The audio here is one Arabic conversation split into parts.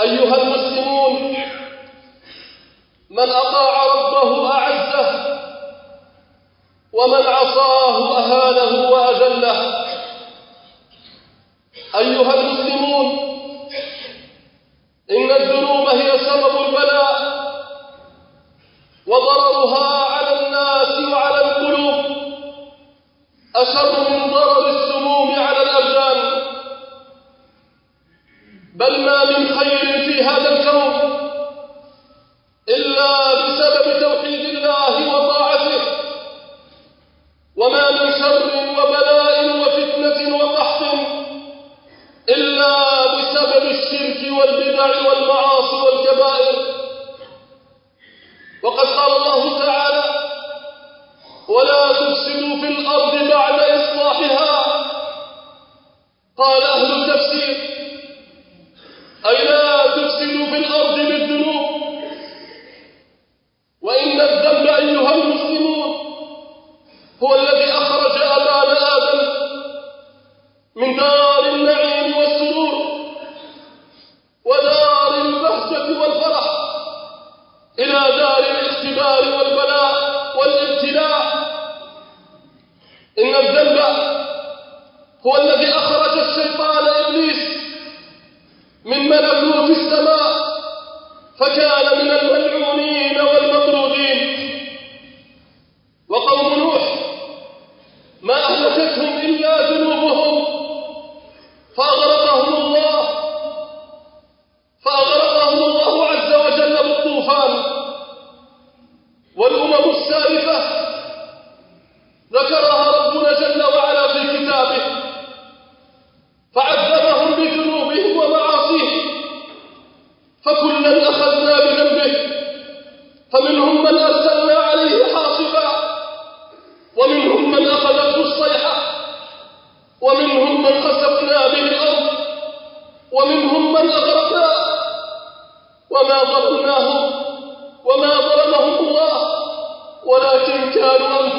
أيها المسلمون من أطاع ربه أعزه ومن عصاه أهانه وأذله. أيها المسلمون إن الذنوب هي سبب البلاء وضررها على الناس وعلى القلوب. أشر ملكوت السماء فكان من الملعونين والمطرودين وقوم نوح ما أهلكتهم إلا ذنوبهم فأغرقهم الله فأغرقهم الله عز وجل بالطوفان والأمم السالفة ذكرها ربنا جل وعلا في كتابه فعذبهم بذنوبهم ومعاصيهم فكلا أخذنا بذنبه فمنهم من أرسلنا عليه حاصبا ومنهم من أخذته الصيحة ومنهم من خسفنا به الأرض ومنهم من أغرقنا وما ظلمناهم وما ظلمهم الله ولكن كانوا أنفسهم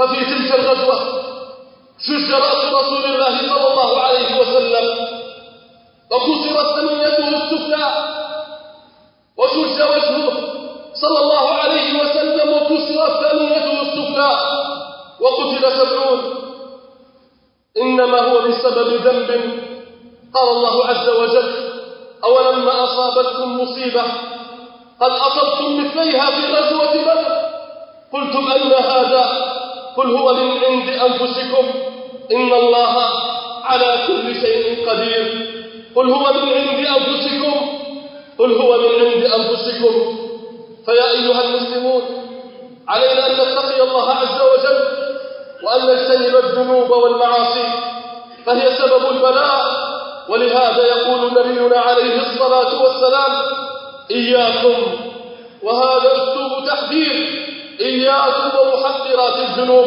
ففي تلك الغزوة شج رأس رسول الله صلى الله عليه وسلم وكسرت ثنيته السفلى وشج وجهه صلى الله عليه وسلم وكسرت ثنيته السفلى وقتل سبعون. إنما هو بسبب ذنب قال الله عز وجل أولما أصابتكم مصيبة قد أصبتم مثليها في غزوة بدر قلتم أن هذا قل هو من عند أنفسكم إن الله على كل شيء قدير. قل هو من عند أنفسكم قل هو من عند أنفسكم. فيا أيها المسلمون علينا أن نتقي الله عز وجل وأن نجتنب الذنوب والمعاصي. فهي سبب البلاء ولهذا يقول نبينا عليه الصلاة والسلام إياكم وهذا أسلوب تحذير. إياكم ومحقرات الذنوب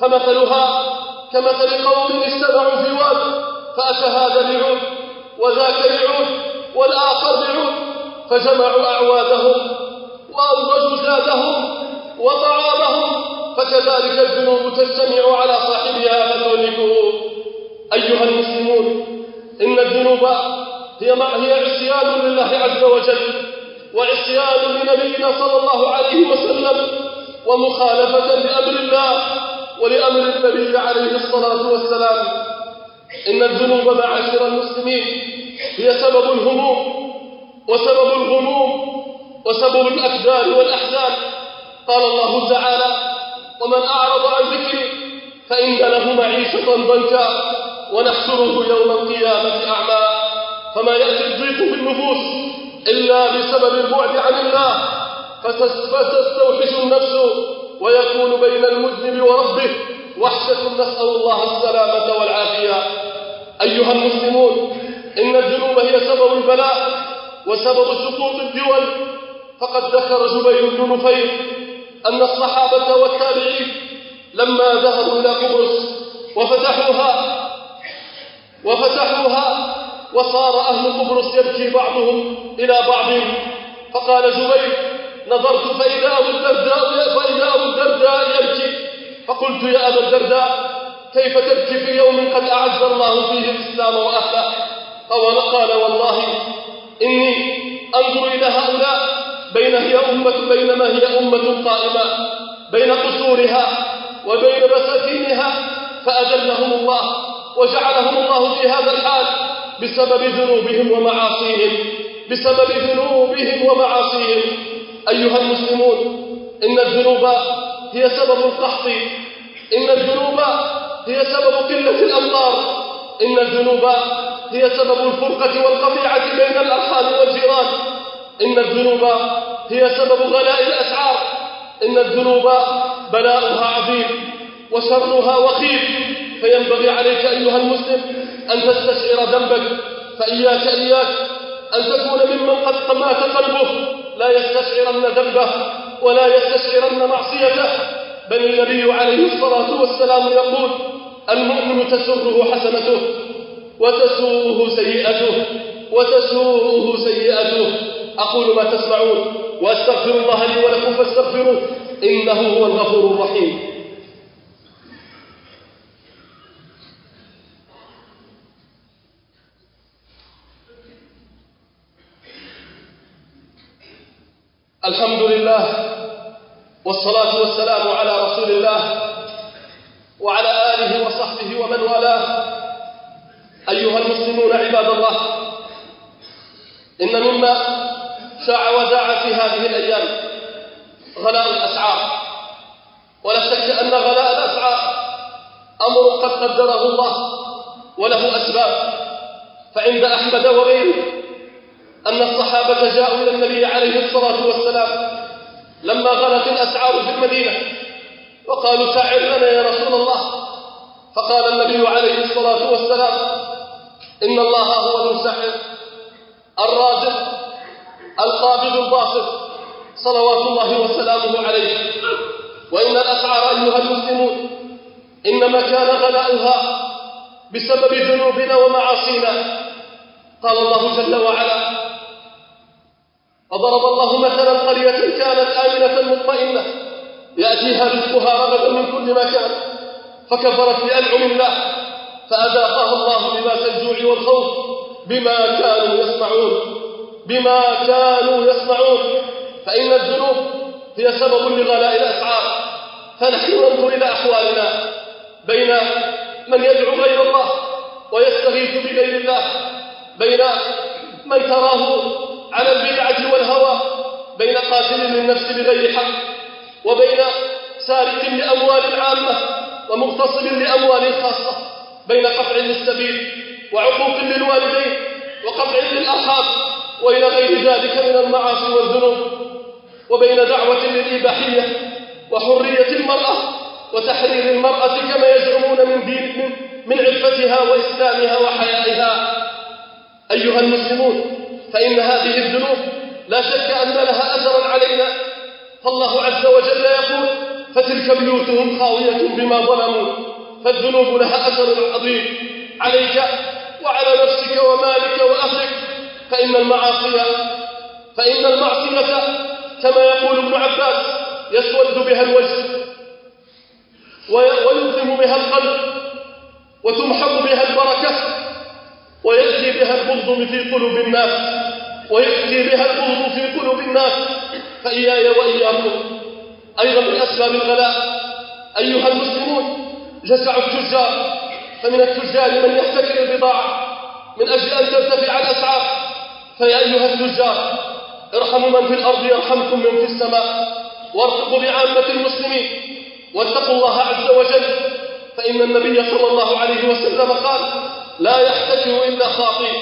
فمثلها كمثل قوم اجتمعوا في واد فأتى هذا لعود وذاك لعود والآخر لعود فجمعوا أعوادهم وأنضجوا زادهم وطعامهم فكذلك الذنوب تجتمع على صاحبها فتهلكه. أيها المسلمون إن الذنوب هي هي عصيان لله عز وجل وعصيان لنبينا صلى الله عليه وسلم ومخالفة لأمر الله ولأمر النبي عليه الصلاة والسلام. إن الذنوب معاشر المسلمين هي سبب الهموم وسبب الغموم وسبب الأكدار والأحزان. قال الله تعالى ومن أعرض عن ذكري فإن له معيشة ضنكا ونحشره يوم القيامة أعمى. فما يأتي الضيق في النفوس إلا بسبب البعد عن الله فتستوحش النفس ويكون بين المذنب وربه. وحشة نسأل الله السلامة والعافية. أيها المسلمون إن الذنوب هي سبب البلاء وسبب سقوط الدول. فقد ذكر جبير بن نفير أن الصحابة والتابعين لما ذهبوا إلى قبرص وفتحوها وفتحوها وصار أهل قبرص يبكي بعضهم إلى بعض. فقال جبير نظرت فإذا أبو الدرداء فإذا أبو الدرداء يبكي. فقلت يا أبا الدرداء كيف تبكي في يوم قد أعز الله فيه الإسلام وأهله؟ قال والله إني أنظر إلى هؤلاء بين هي أمة بينما هي أمة قائمة بين قصورها وبين بساتينها فأذلهم الله وجعلهم الله في هذا الحال بسبب ذنوبهم ومعاصيهم بسبب ذنوبهم ومعاصيهم. أيها المسلمون إن الذنوب هي سبب القحط. إن الذنوب هي سبب قلة الأمطار. إن الذنوب هي سبب الفرقة والقطيعة بين الأرحام والجيران. إن الذنوب هي سبب غلاء الأسعار. إن الذنوب بلاؤها عظيم وشرها وخير فينبغي عليك أيها المسلم أن تستشعر ذنبك فإياك إياك أن تكون ممن قد مات قلبه. لا يستشعرن ذنبه ولا يستشعرن معصيته. بل النبي عليه الصلاة والسلام يقول المؤمن تسره حسنته وتسوءه سيئته وتسوءه سيئته. أقول ما تسمعون وأستغفر الله لي ولكم فاستغفروه إنه هو الغفور الرحيم. الحمد لله والصلاة والسلام على رسول الله وعلى آله وصحبه ومن والاه. أيها المسلمون عباد الله إن مما شاع وزاع في هذه الأيام غلاء الأسعار. ولا شك أن غلاء الأسعار أمر قد قدره الله وله أسباب. فعند أحمد وغيره أن الصحابة جاءوا إلى النبي عليه الصلاة والسلام لما غلت الأسعار في المدينة وقالوا سعر لنا يا رسول الله. فقال النبي عليه الصلاة والسلام إن الله هو المسحر الرازق القابض الباسط صلوات الله وسلامه عليه. وإن الأسعار أيها المسلمون إنما كان غلاؤها بسبب ذنوبنا ومعاصينا. قال الله جل وعلا وضرب الله مثلا قرية كانت آمنة مطمئنة. يأتيها رزقها رغدا من كل مكان فكفرت بأنعم الله. فأذاقها الله لباس الجوع والخوف بما كانوا يصنعون. بما كانوا يصنعون. فإن الذنوب هي سبب لغلاء الأسعار. فنحن ننظر إلى أحوالنا بين من يدعو غير الله ويستغيث بغير الله. بين من تراه على البدعة والهوى بين قاتل للنفس بغير حق وبين سارق لأموال العامة ومغتصب لأموال خاصة بين قطع للسبيل وعقوق للوالدين وقطع للأرحام وإلى غير ذلك من المعاصي والذنوب وبين دعوة للإباحية وحرية المرأة وتحرير المرأة كما يزعمون من دين من, عفتها وإسلامها وحيائها. أيها المسلمون فإن هذه الذنوب لا شك أن لها أثرا علينا. فالله عز وجل يقول فتلك بيوتهم خاوية بما ظلموا فالذنوب لها أثر عظيم. عليك وعلى نفسك ومالك وأهلك فإن المعاصي فإن المعصية كما يقول ابن عباس يسود بها الوجه ويظلم بها القلب وتمحق بها البركة ويأتي بها البغض في قلوب الناس. ويأتي بها البغض في قلوب الناس. فإياي وإياكم. أيضا من أسباب الغلاء أيها المسلمون جزع التجار. فمن التجار من يحتكر البضاعة. من أجل أن ترتفع الأسعار. فيا أيها التجار ارحموا من في الأرض يرحمكم من في السماء. وارفقوا بعامة المسلمين. واتقوا الله عز وجل. فإن النبي صلى الله عليه وسلم قال لا يحتكر إلا خاطئ.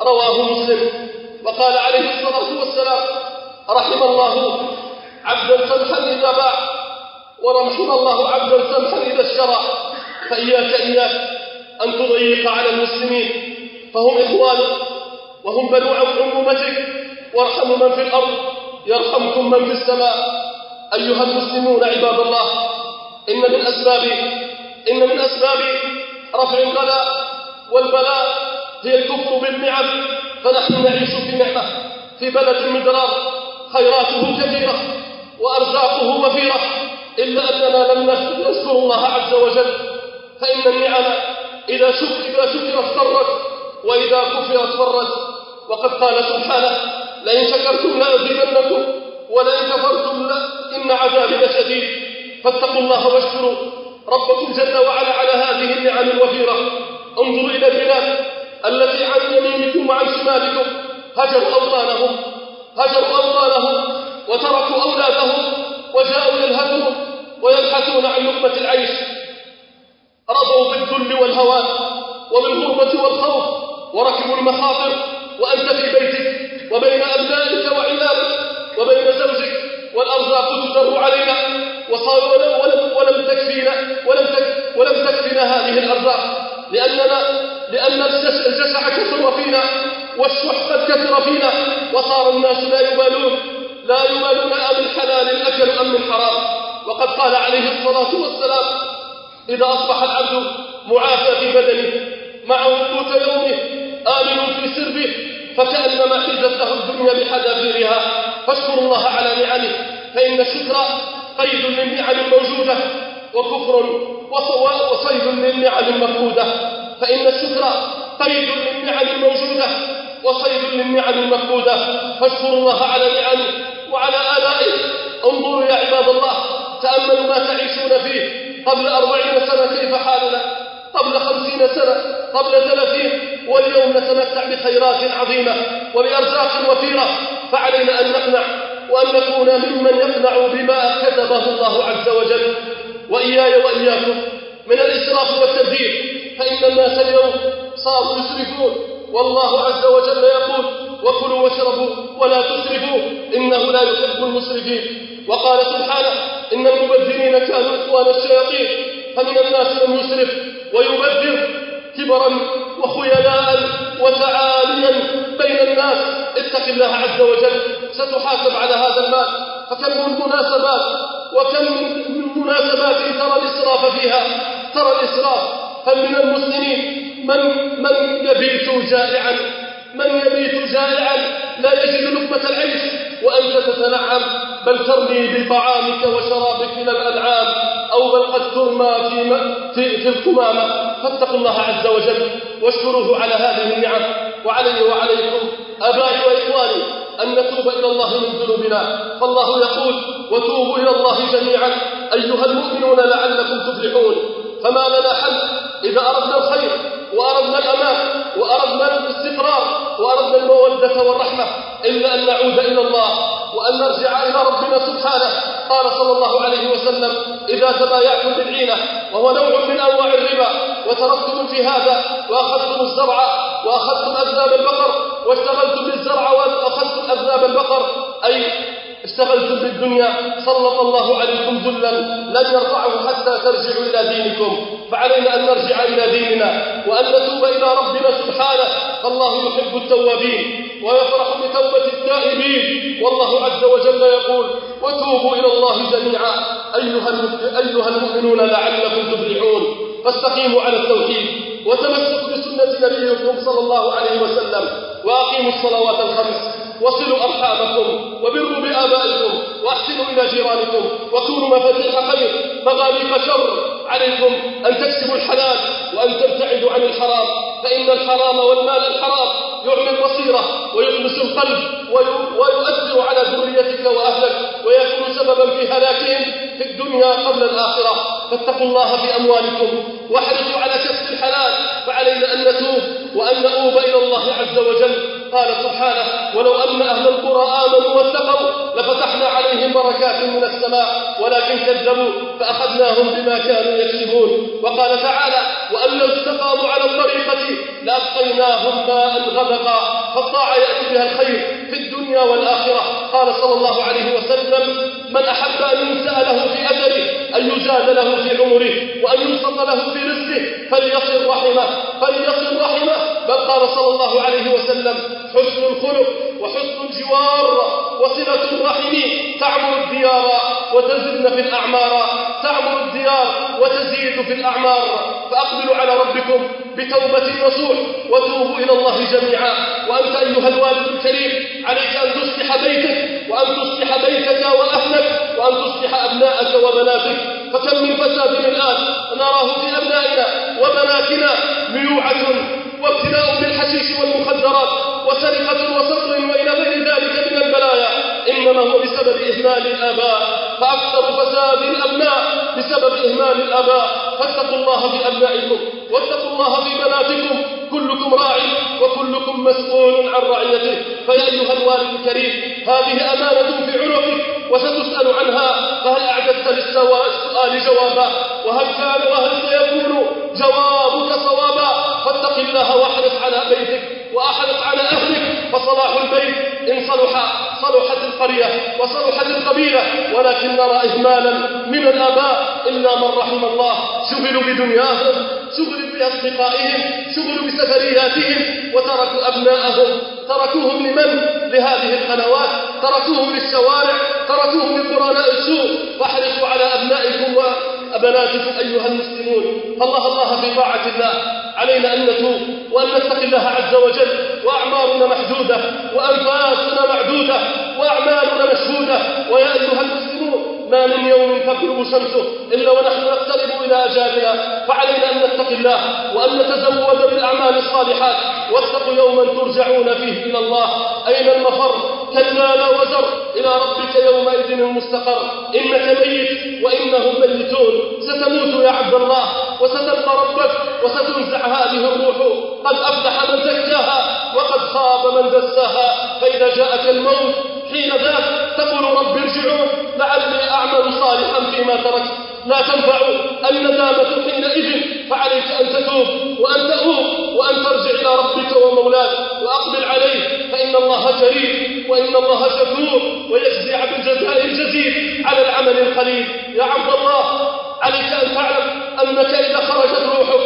رواه مسلم. وقال عليه الصلاة والسلام رحم الله عبدا سمحا إذا باع ورحم الله عبدا سمحا إذا اشترى فإياك إياك أن تضيق على المسلمين. فهم إخوانك وهم بنو عمومتك وارحموا من في الأرض يرحمكم من في السماء. أيها المسلمون عباد الله إن من أسباب إن من أسباب رفع الغلاء والبلاء هي الكفر بالنعم فنحن نعيش في نعمة في بلد مدرار خيراته كثيرة وأرزاقه وفيرة إلا أننا لم نذكر الله عز وجل فإن النعم إذا شكر إذا شكرت فرت وإذا كفرت فرت. وقد قال سبحانه لئن شكرتم لأزيدنكم ولئن كفرتم لا إن عذابي لشديد. فاتقوا الله واشكروا. ربكم جل وعلا على هذه النعم الوفيرة انظروا إلى البلاد التي عن يمينكم وعن شمالكم هجروا أوطانهم هجروا أوطانهم وتركوا أولادهم وجاءوا يلهثون ويبحثون عن لقمة العيش. رضوا بالذل والهوان وبالغربة والخوف وركبوا المخاطر وأنت في بيتك وبين أبنائك وعيالك وبين زوجك والأرزاق تدر علينا وصار ولم, ولم, تكفينا ولم, تك ولم تكفينا هذه الأرزاق لأننا لأن الجشع كثر فينا والشح قد كثر فينا وصار الناس لا يبالون لا يبالون أم الحلال الأكل أم من حرام وقد قال عليه الصلاة والسلام إذا أصبح العبد معافى في بدنه معه قوت يومه آمن في سربه فكأنما حيزت له الدنيا بحذافيرها فاشكروا الله على نعمه فإن الشكر قيد للنعم الموجودة. وكفر وصيد للنعم المفقودة. فإن الشكر قيد للنعم الموجودة وصيد للنعم المفقودة. فاشكروا الله على نعمه وعلى آلائه. انظروا يا عباد الله تأملوا ما تعيشون فيه. قبل أربعين سنة كيف حالنا؟ قبل خمسين سنة قبل ثلاثين. واليوم نتمتع بخيرات عظيمة وبأرزاق وفيرة. فعلينا أن نقنع وأن نكون ممن يقنع بما كتبه الله عز وجل. وإياي وإياكم من الإسراف والتبذير فإن الناس اليوم صاروا يسرفون. والله عز وجل يقول وكلوا واشربوا ولا تسرفوا إنه لا يحب المسرفين. وقال سبحانه إن المبذرين كانوا إخوان الشياطين فمن الناس من يسرف ويبذر كبرا وخيلاء وتعاليا بين الناس. اتق الله عز وجل ستحاسب على هذا المال. فكم من مناسبات وكم من مناسبات ترى الإسراف فيها؟ ترى الإسراف. فمن المسلمين من من يبيت جائعا؟ من يبيت جائعا؟ لا يجد لقمة العيش. وأنت تتنعم. بل ترمي بطعامك وشرابك إلى الأنعام. أو بل قد ترمى في, في, في القمامة فاتقوا الله عز وجل. واشكروه على هذه النعم. وعلي وعليكم. أبائي وإخواني أن نتوب إلى الله من ذنوبنا. فالله يقول وتوبوا إلى الله جميعا. أيها المؤمنون لعلكم تفلحون. فما لنا حل؟ إذا أردنا الخير وأردنا الأمان وأردنا الاستقرار وأردنا المودة والرحمة إلا أن نعود إلى الله وأن نرجع إلى ربنا سبحانه. قال صلى الله عليه وسلم إذا تبايعتم بالعينة وهو نوع من أنواع الربا وتركتم في هذا وأخذتم الزرع وأخذتم أذناب البقر واشتغلتم بالزرع وأخذتم أذناب البقر. أي اشتغلتم بالدنيا سلط الله عليكم ذلا لن يرفعه حتى ترجعوا إلى دينكم. فعلينا أن نرجع إلى ديننا وأن نتوب إلى ربنا سبحانه. فالله يحب التوابين ويفرح بتوبة التائبين. والله عز وجل يقول وتوبوا إلى الله جميعا. أيها, المؤمنون لعلكم تفلحون. فاستقيموا على التوحيد وتمسكوا بسنة نبيكم صلى الله عليه وسلم وأقيموا الصلوات الخمس وصلوا أرحامكم وبروا بآبائكم وأحسنوا إلى جيرانكم وكونوا مفاتيح خير مغاليق شر عليكم أن تكسبوا الحلال وأن تبتعدوا عن الحرام فإن الحرام والمال الحرام يعمي البصيرة ويطمس القلب ويؤثر على ذريتك وأهلك ويكون سببا في هلاكهم في الدنيا قبل الآخرة. فاتقوا الله في أموالكم واحرصوا على كسب الحلال فعلينا أن نتوب وأن نؤوب إلى الله عز وجل. قال سبحانه ولو أن أهل القرى آمنوا واتقوا لفتحنا عليهم بركات من السماء ولكن كذبوا فأخذناهم بما كانوا يكسبون وقال تعالى وأن لو استقاموا على الطريقة لأسقيناهم ماء غدقا فالطاعة يأتي بها الخير في الدنيا والآخرة قال صلى الله عليه وسلم من أحب أن ينسأ له في أجله أن يزاد له في عمره وأن ينصت له في رزقه فليصل رحمه فليصل رحمه. بل قال صلى الله عليه وسلم حسن الخلق وحسن الجوار وصلة الرحم تعمر الديار وتزدن في الأعمار تعمر الديار وتزيد في الأعمار. فأقبلوا على ربكم بتوبة نصوح وتوبوا إلى الله جميعا. وأنت أيها الوالد الكريم عليك أن تصلح بيتك وأن تصلح بيتك وأهلك وأن تصلح أبناءك وبناتك. فكم من فساد الآن. نراه في أبنائنا وبناتنا ميوعة وابتلاء بالحشيش والمخدرات وسرقة وسطر وإلى غير ذلك من البلايا. إنما هو بسبب إهمال الآباء فأكثر فساد الأبناء بسبب إهمال الآباء. فاتقوا الله في أبنائكم واتقوا الله في بناتكم. كلكم راع وكلكم مسؤول عن رعيته. فيا أيها الوالد الكريم هذه أمانة في عنقك وستسأل عنها. فهل أعددت للسؤال جوابا؟ وهل كان وهل سيكون جوابك صوابا؟ فاتق الله واحرص على بيتك وأحرص على أهلك. فصلاح البيت إن صلح صلحت القرية وصلحت القبيلة ولكن نرى إهمالا من الآباء إلا من رحم الله. شغلوا بدنياهم شغلوا بأصدقائهم شغلوا بسفرياتهم وتركوا أبناءهم. تركوهم لمن؟ لهذه القنوات. تركوهم للشوارع. تركوهم لقرناء السوء. فاحرصوا على أبنائكم وأبناتكم أيها المسلمون. فالله الله في طاعة الله. علينا أن نتوب وأن نتقي الله عز وجل. وأعمارنا محدودة وأنفاسنا معدودة وأعمالنا مشهودة ويا أيها المسلمون ما من يوم تغرب شمسه إلا ونحن نقترب إلى أجالنا فعلينا أن نتقي الله وأن نتزود بالأعمال الصالحات. واتقوا يوما ترجعون فيه إلى الله. أين المفر؟ كلا لا وزر إلى ربك يومئذ المستقر. إنك ميت وإنهم ميتون. ستموت يا عبد الله وستلقى ربك وستنزع هذه الروح. قد أفلح من زكاها وقد خاب من دساها. فإذا جاءك الموت حين ذاك تقول رب ارجعون. لعلي أعمل صالحا فيما تركت لا تنفع الندامة حينئذ. فعليك أن تتوب وأن تؤوب وأن ترجع إلى ربك ومولاك وأقبل عليه. فإن الله كريم. وإن الله شكور ويجزي بالجزاء الجزيل على العمل القليل. يا عبد الله عليك أن تعلم أنك إذا خرجت روحك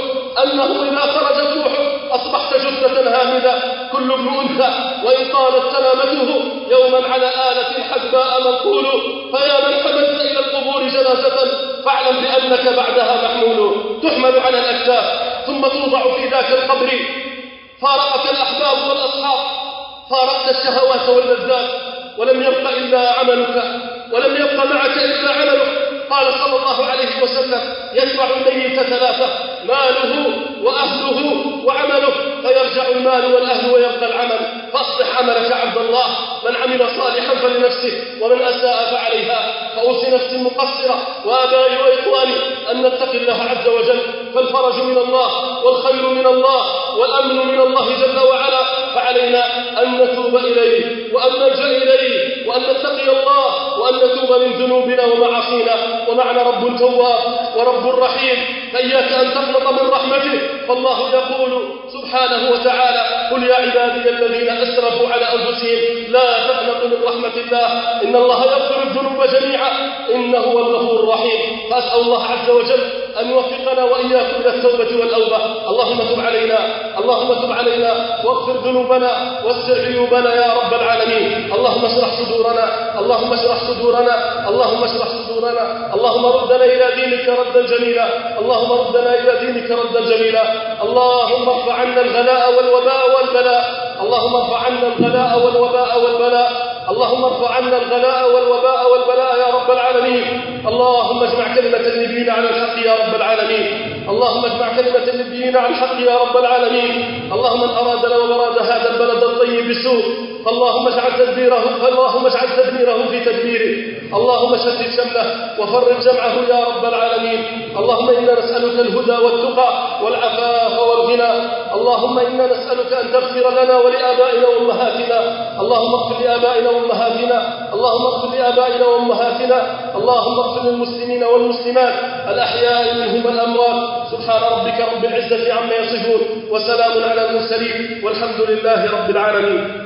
أنه إذا خرجت روحك أصبحت جثة هامدة كل ابن أنثى وإن طالت سلامته يوما على آلة حدباء منقول. فيا من حملت إلى القبور جنازة فاعلم بأنك بعدها محمول. تحمل على الأكتاف ثم توضع في ذاك القبر. فارقك الأحباب والأصحاب فارقت الشهوات واللذات ولم يبق إلا عملك ولم يبق معك إلا عملك. قال صلى الله عليه وسلم يتبع الميت ثلاثة ماله وأهله وعمله فيرجع المال والأهل ويبقى العمل. فأصلح عملك عبد الله. من عمل صالحا فلنفسه ومن أساء فعليها. فأوصي نفسي مقصرة. وآبائي وإخواني أن نتقي الله عز وجل. فالفرج من الله والخير من الله والأمن من الله جل وعلا. فعلينا أن نتوب إليه وأن نلجأ إليه وأن نتقي الله وأن نتوب من ذنوبنا ومعاصينا. ومعنا رب تواب. ورب رحيم فإياك أن تقنط من رحمته. فالله يقول سبحانه وتعالى قل يا عبادي الذين أسرفوا على أنفسهم لا تقنطوا من رحمة الله. إن الله يغفر الذنوب جميعا. إنه هو الغفور الرحيم. فأسأل الله عز وجل أن يوفقنا وإياكم إلى التوبة والأوبة. اللهم تب علينا اللهم تب علينا. واغفر ذنوبنا واستر عيوبنا يا رب العالمين. اللهم اشرح صدورنا اللهم اشرح صدورنا اللهم اشرح صدورنا اللهم ردنا إلى دينك ردا جميلا. اللهم ردنا إلى دينك ردا جميلا. اللهم ارفع عنا الغلاء والوباء والبلاء. اللهم ارفع عنا الغلاء والوباء والبلاء. اللهم ارفع عنا الغلاء والوباء والبلاء يا رب العالمين. اللهم اجمع كلمة النبيين على الحق يا رب العالمين. اللهم اجمع كلمة النبيين على الحق يا رب العالمين. اللهم من أرادنا ومراد هذا البلد الطيب بسوء فاللهم اجعل تدبيره فاللهم اجعل تدبيره في تدبيره. اللهم شتت شمله وفرج جمعه يا رب العالمين. اللهم إنا نسألك الهدى والتقى والعفاف والغنى. اللهم إنا نسألك أن تغفر لنا ولآبائنا وأمهاتنا. اللهم اغفر لآبائنا وأمهاتنا. اللهم اغفر لآبائنا وأمهاتنا. اللهم اغفر للمسلمين والمسلمات. الأحياء منهم الأموات سبحان ربك رب العزة عما يصفون. وسلام على المرسلين. والحمد لله رب العالمين.